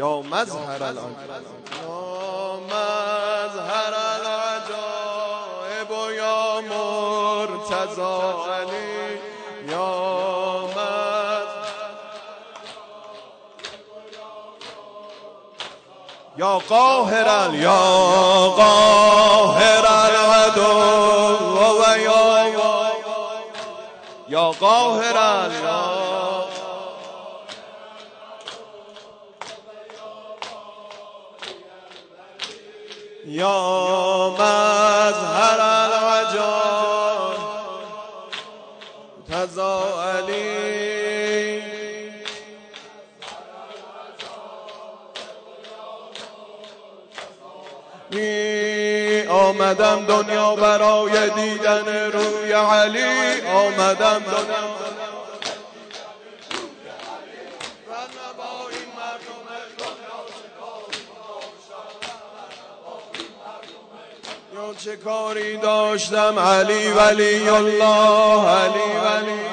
یا مظهر العجائب یا مظهر العجائب یا مرتضا علی. یا قاهر یا قاهر العدو و یا یا قاهر یا یا می آمدم دنیا برای دیدن روی علی آمدم دنیا چه کاری داشتم علی ولی الله علی ولی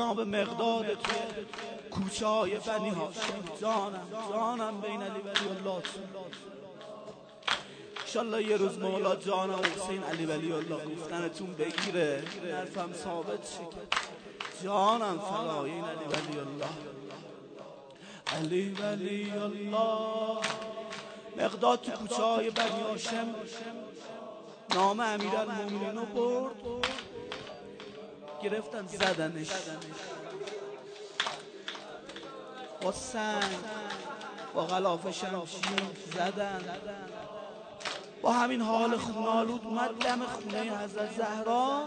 جناب مقداد توی کوچه های بنی هاشم. جانم جانم بین علی ولی الله. انشالله یه روز مولا جانم حسین علی ولی الله گفتنتون بگیره. نرفم ثابت شه جانم فلاین علی ولی الله. علی ولی الله. مقداد تو کوچه های بنی هاشم نام امیر المومنین رو برد. گرفتن زدنش. با سنگ با غلاف شمشیر زدن. با همین حال خونالود اومد دم خونه حضرت زهرا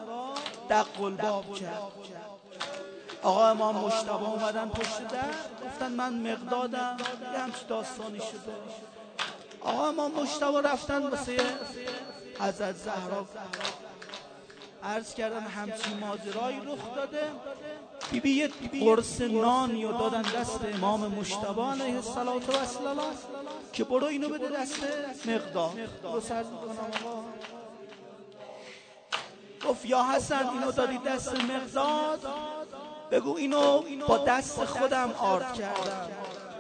دق الباب کرد. آقا امام مشتبه اومدن پشت در گفتن من مقدادم یه همچی داستانی شده. آقا امام مشتبه رفتن واسه حضرت زهرا. عرض کردن همچی ماجرایی رخ داده. بی یه قرص نانی و دادن دست امام مشتبه علیه السلام که برو اینو بده دست مقدار رو سر گفت یا حسن اینو دادی دست مقداد؟ بگو اینو با دست خودم آرد کردم.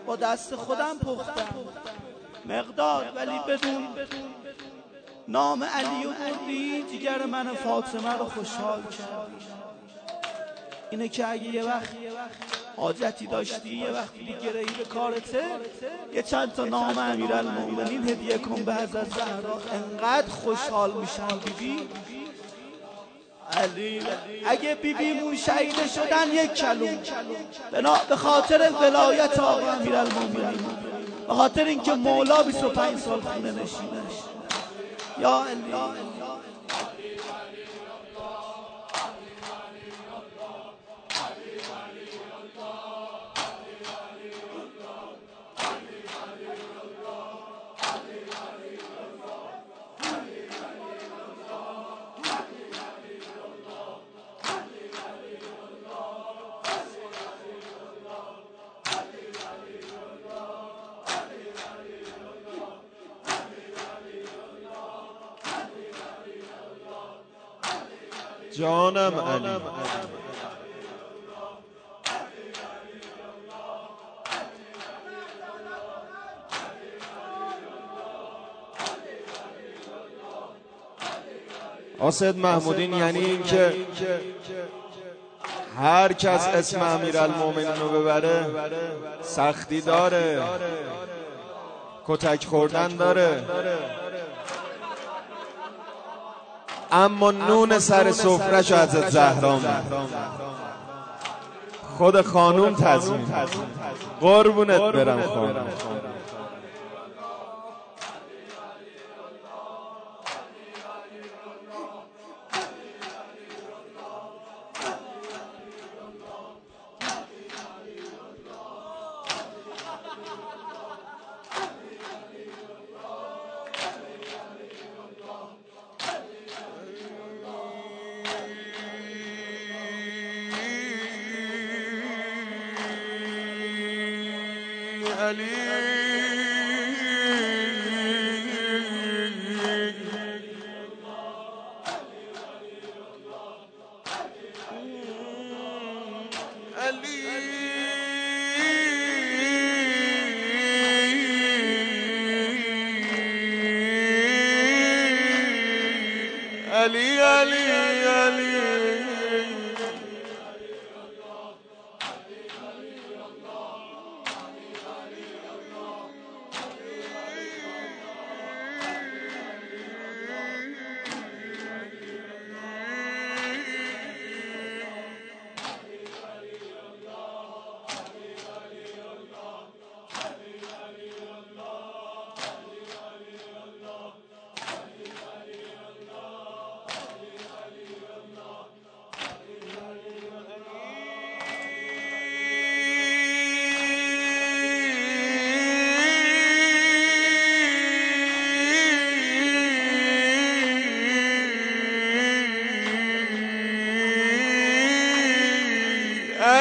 با دست خودم پختم. مقداد ولی بدون نام علی بردی. جگر من فاطمه رو خوشحال کرد اینه که اگه یه وقت حاجتی داشتی یه وقت دیگه رهی به کارته یه چند تا نام امیرالمومنین هدیه کن به حضرت زهرا. انقدر خوشحال میشن بیبی. علی اگه بیبیمون شهید شدن یک کلوم به خاطر ولایت آقا امیرالمومنین. به خاطر اینکه مولا 25 سال خونه نشینش یا علی جانم علی. آسد محمودین یعنی اینکه هر کس اسم امیرالمومنین رو ببره سختی داره. کتک خوردن داره. اما نون سر سفرش از زهرا خود خانوم تضمین. قربونت برم. خانوم.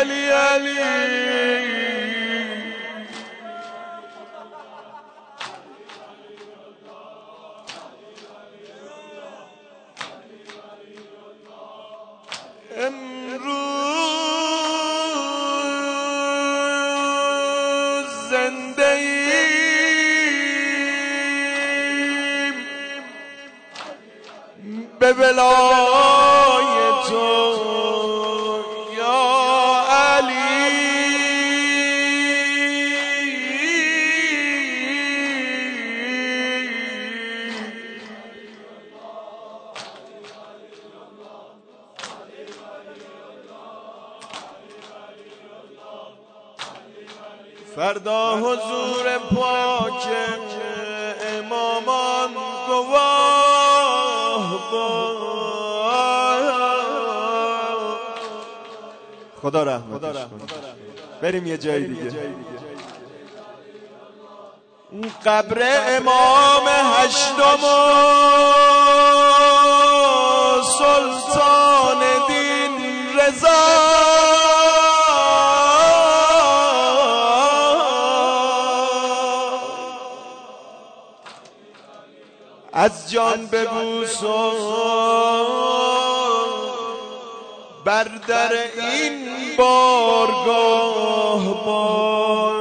علی علی خدا رحمتش کنه. بریم یه جای دیگه. اون قبر امام هشتم سلطان دین رضا. از جان ببوس بر در این بارگاه با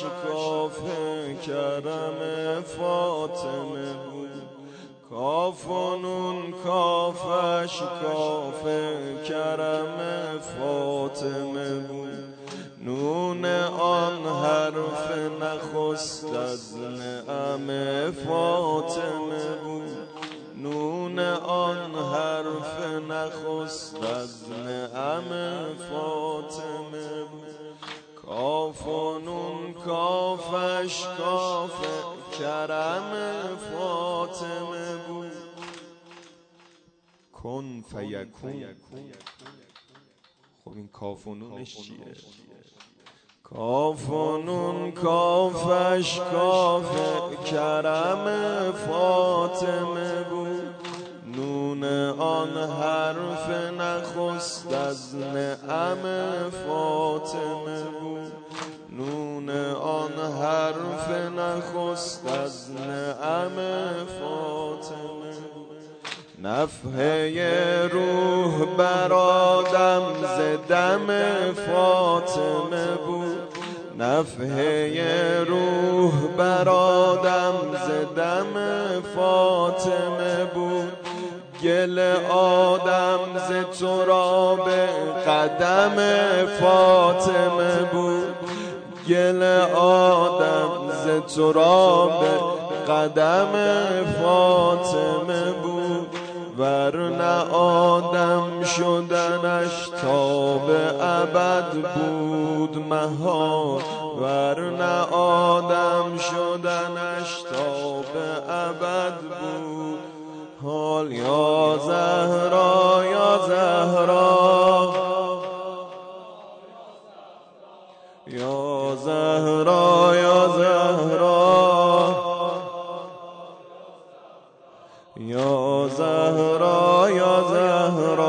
کافش کافه کرم فاطمه بود. کافنون کافش کافه کرم فاطمه بود. نون آن حرف نخست از نعم فاطمه بود. نون آن حرف نخست از نعم فاطمه بود. کاف و نون کافش کاف کرم فاطمه بود. کن فیکون. خب این کاف و نونش چیه؟ کاف و نون کافش کاف کرم فاطمه بود. نون آن حرف نخست از نعم فاطمه بود. نون آن حرف نخست از نعم فاطمه. نفحه روح برادم زدم فاطمه بود. نفحه روح برادم زدم فاطمه بود. گل آدم ز تو را به قدم فاطمه بود. گل آدم ز تو را به قدم فاطمه بود. ورنه آدم شدنش تا به ابد بود. محال ورنه آدم شدنش تا به ابد بود. حال یا زهرا یا زهرا الدهر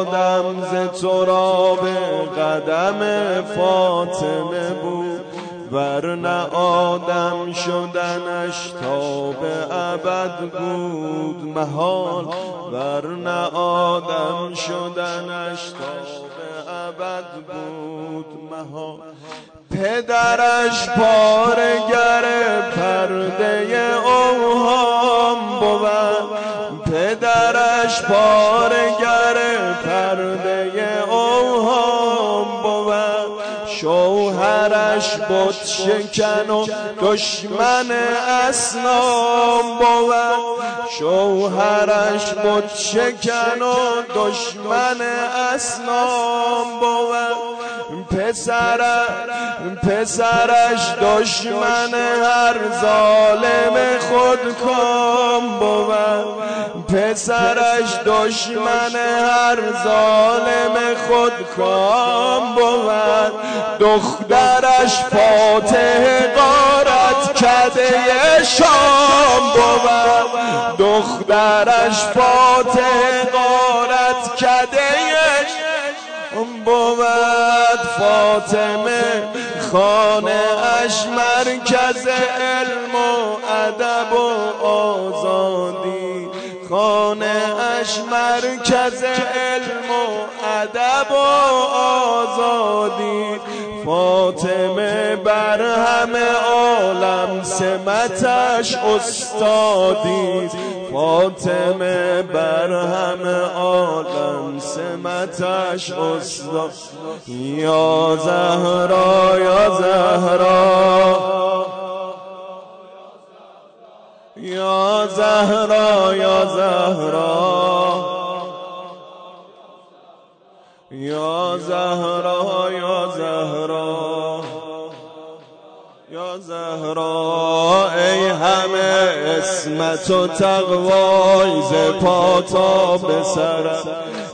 آدم ز تو را به قدم فاطمه بود ورنه آدم شدنش تا به ابد بود محال ورنه آدم شدنش تا به ابد بود محال. پدرش پارگر پرده اوهام بود. اشبارگر پرده بود شکن و دشمن اسنام بود شوهرش بود شکن و دشمن اسنام بود پسر پسرش دشمن هر ظالم خود کام بود پسرش دشمن هر ظالم خود کام بود دخترش فاتح قارت کده شام بود. دخترش فاتح قارت کده بود. فاطمه خانه اش مرکز علم و ادب و آزادی. خانه اش مرکز علم و ادب و آزادی. فاطمه بر همه عالم سمتش استادی. فاطمه بر همه عالم سمتش استاد. یا زهرا یا زهرا. یا زهرا یا زهرا. یا زهرا یا زهرا ای همه اسمت و تقوای ز پاتا به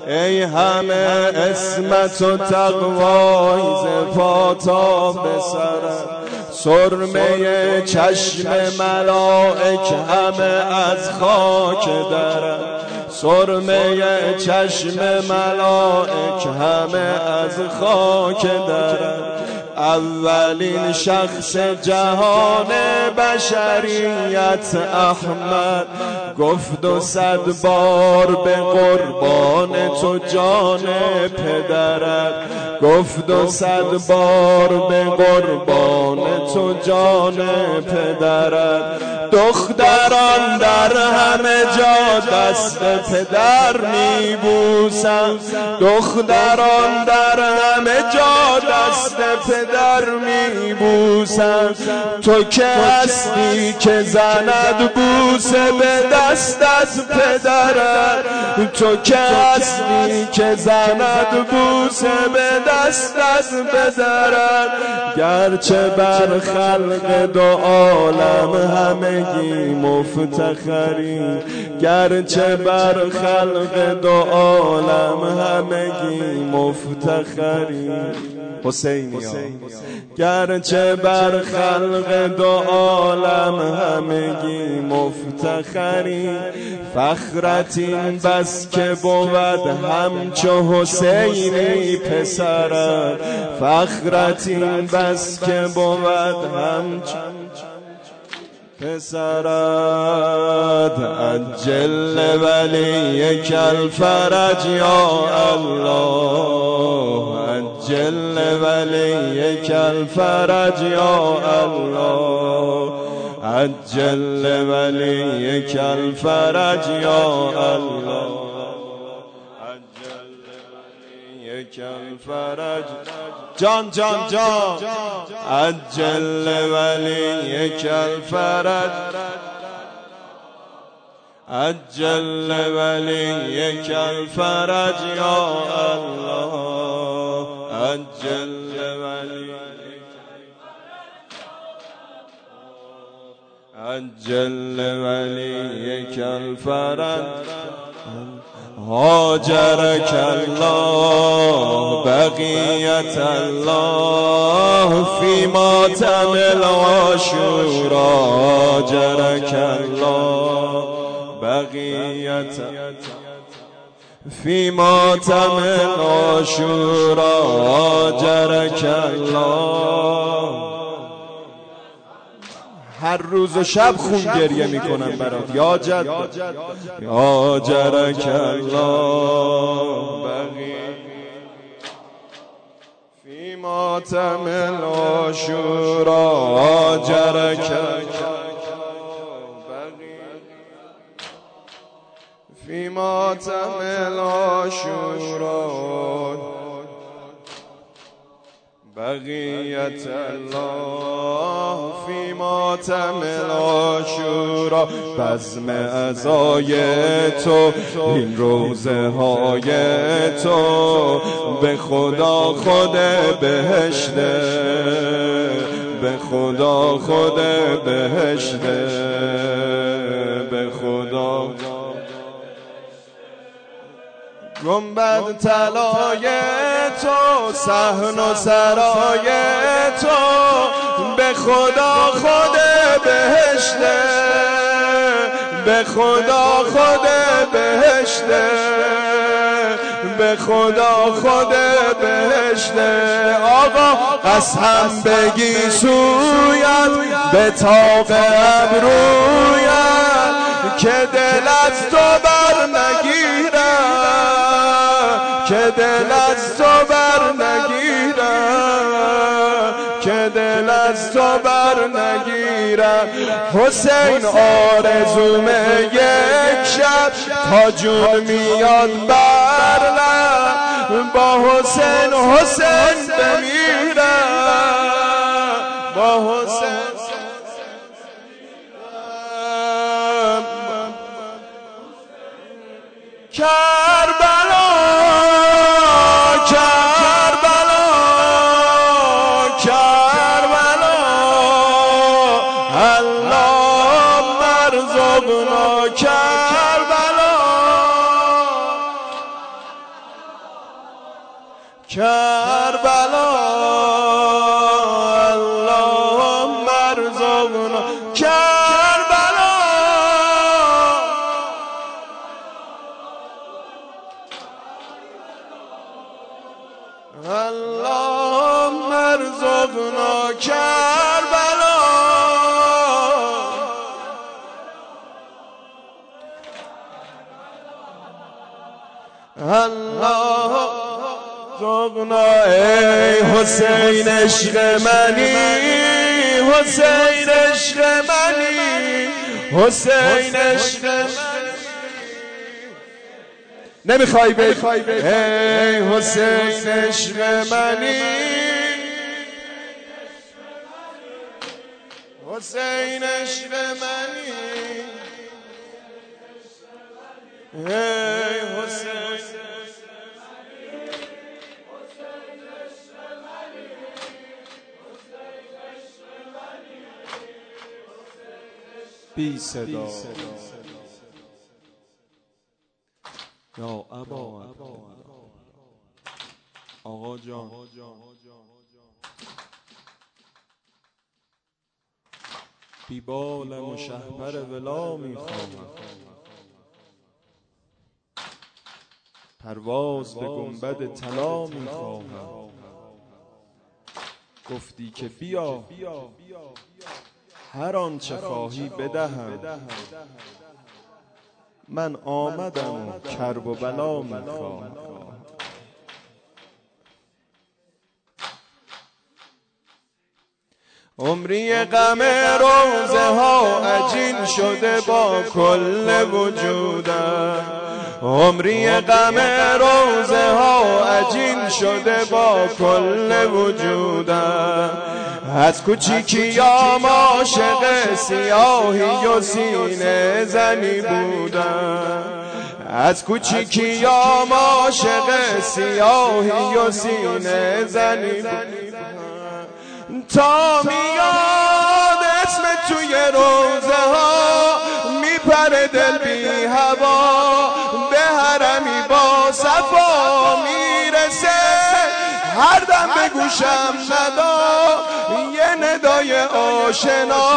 ای همه اسمت و تقوای ز پاتا به سرمه چشم ملائک همه از خاک درم سرمه چشم ملائک همه از خاک درم اولین شخص جهان بشریت احمد. گفت و صد بار به قربان تو جان پدرت. گفت و صد بار به قربان تو جان پدرت. دختران در همه جا دست پدر میبوسن. دختران در همه جا دست پدر میبوسن. تو که هستی که زند بوسه به دست از پدرت. تو که هستی که زند بوسه به دست از پدرت گرچه بر خلق دو عالم همگی مفتخری. گرچه بر خلق دو عالم همگی مفتخری. حسینی گرچه بر خلق دو عالم همگی مفتخری فخرت این بس که بود همچو حسینی پسرت فخرت این بس که بود همچو پسرت اجل ولی کل فرج یا الله. اجل ولی کل فرج یا الله. اجل ولی کل فرج یا الله. کل فرج. جان جان جان. عجل ولی کل فرج. عجل ولی کل فرج یا الله. عجل ولی عجل ولی کل فرج هاجرك الله بقية الله في ماتم العاشورا هاجرك الله بقية في ماتم العاشورا هاجرك الله هر روز و شب خون گریه می‌کنم برات. یا جد. یا جرک الله بقی فی ماتم الاشورا جرک فی ماتم بقیت الله فی ماتم الاشورا بزم ازای تو این روزه های تو. به خدا خود بهشته به خدا خود بهشته. گنبد طلای تو سهن و سرای تو. به خدا خود بهشته. به خدا خود بهشته. به خدا خود بهشته. آقا قسم بگی سویت به تاق ابرویت که دلت تو بر که دل از تو بر نگیرم که دل از تو بر نگیرم حسین آرزوم یک شب تا جون میاد بر با حسین حسین بمیرم. با حسین کربلا کربلا ای حسین عشق منی حسین عشق منی حسین عشق نمی‌خوای بخوای ای حسین عشق منی حسین عشق منی. بی صدا یا ابا آقا جان بیبال مشهبر ولا می‌خواهم پرواز به گنبد طلا می‌خواهم گفتی که بیا هر آنچه خواهی بدهم. من آمدم کرب و بلا می‌خواهم عمری غم روزه ها عجین شده با کل وجودم. عمری غم روزه ها عجین شده با کل وجودم. از کوچیکی یا عاشق سیاهی و سینه زنی بودم. از کوچیکی یا عاشق سیاهی و سینه زنی بودم. تا میاد اسم توی روزه ها میپره دل بی هوا به حرمی با صفا می‌رسه. هر دم به گوشم ندا یه ندای آشنا.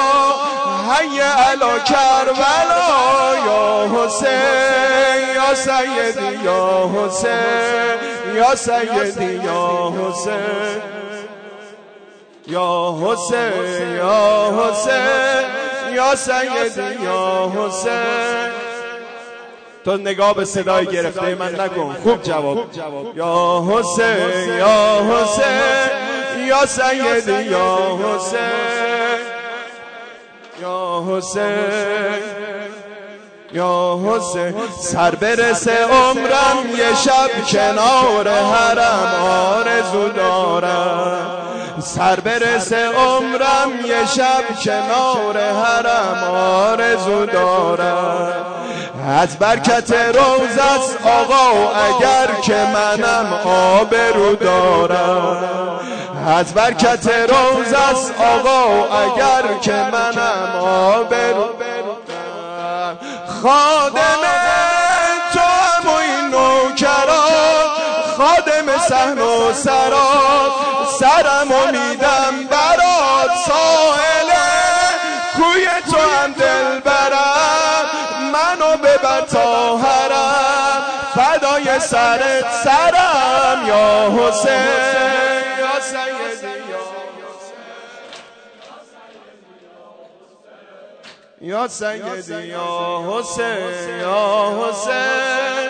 هی علا کربلا یا حسین یا سیدی یا حسین یا سیدی یا حسین. یا حسین یا حسین یا سیدی یا حسین. تو نگاه به صدای گرفته من نکن. خوب جواب. یا حسین یا حسین یا سیدی یا حسین. یا حسین یا حسین. سر برسه عمرم یه شب کنار حرم آرزو دارم. سر برسه عمرم یه شب کنار حرم آرزو دارم. از برکت روز است آقا اگر که منم آبرو دارم. از برکت روز است آقا اگر که منم آبرو خادم حسین یا سیدی یا سیدی یا حسین یا حسین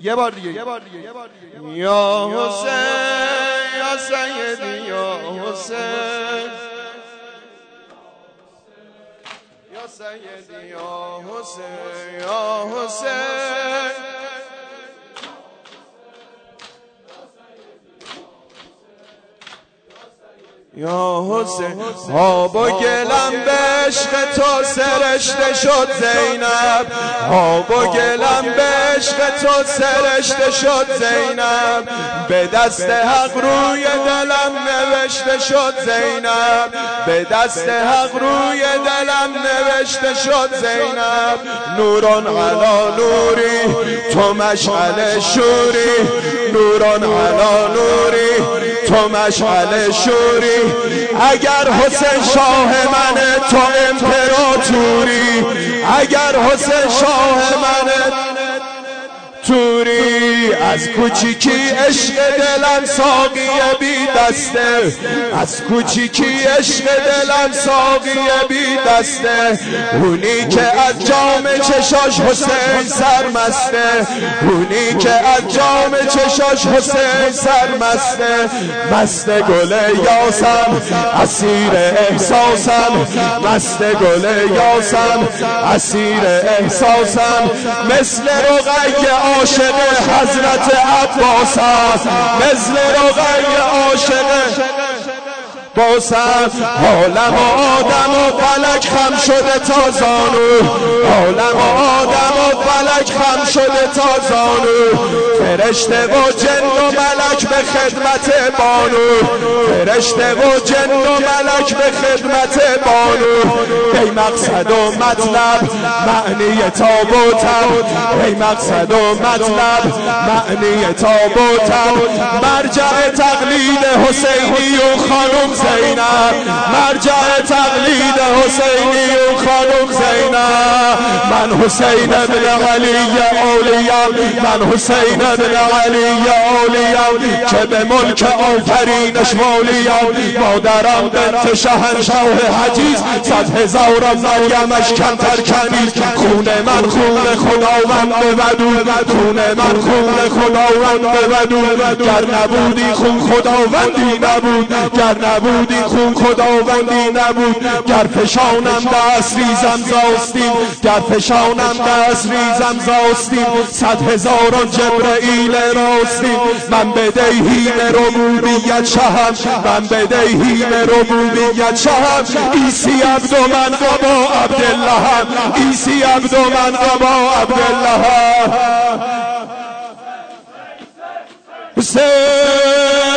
یه بار دیگه یه بار دیگه. یا حسین یا سیدی یا حسین یا سیدی یا حسین یا حسین. یا حسین. آب و گلم به عشق تو سرشته شد زینب. آب و گلم به عشق تو سرشته شد زینب. به دست حق روی دلم نوشته شد زینب. به دست حق روی دلم نوشته شد زینب. نوران علا نوری. تو مشعل شوری. نوران علا نوری. تو مشعل شوری. اگر حسین شاه من تو امپراتوری. اگر حسین شاه من توری از کوچیکی عشق دلم ساقی بی دسته از کوچیکی عشق دلم ساقی بی دسته اونی که از جام چشاش حسین سرمسته. اونی که از جام چشاش حسین سرمسته. مست گل یاسم اسیر احساسم. مست گل یاسم اسیر احساسم. مثل رقیه عاشق حضرت عباس است. مثل رقی عاشق. باسم حالم آدم و فلک خم شده تا زانو. حالم آدم و فلک خم شده تا زانو. فرشته و جن و ملک به خدمت بانو. فرشته و جن و ملک به خدمت بانو. ای مقصد و مطلب معنی تابوتم ای مقصد و مطلب معنی تابوتم مرجع تقلید حسینی و خانم زینب. مرجع تقلید حسینی و خانم زینب. من حسین ابن علی اولیم من حسین ابن علی اولیم که به ملک آفرینش مولیم مادرم بنت شهنشاه حجیز صد هزارم مریمش کمتر کنید خون من خون خداوند ودود خون من خون خداوند ودود گر نبودی خون خداوندی نبود. گر نبود نبودی خون خداوندی نبود. گر فشانم دست ریزم زاستیم. گر فشانم دست ریزم زاستیم. صد هزاران جبرئیل راستیم. من بدهیم ربوبیت شهم. من بدهیم ربوبیت شهم. ایسی عبد من منقبو عبداللہ عیسی عبدو منقبو عبداللہ حسین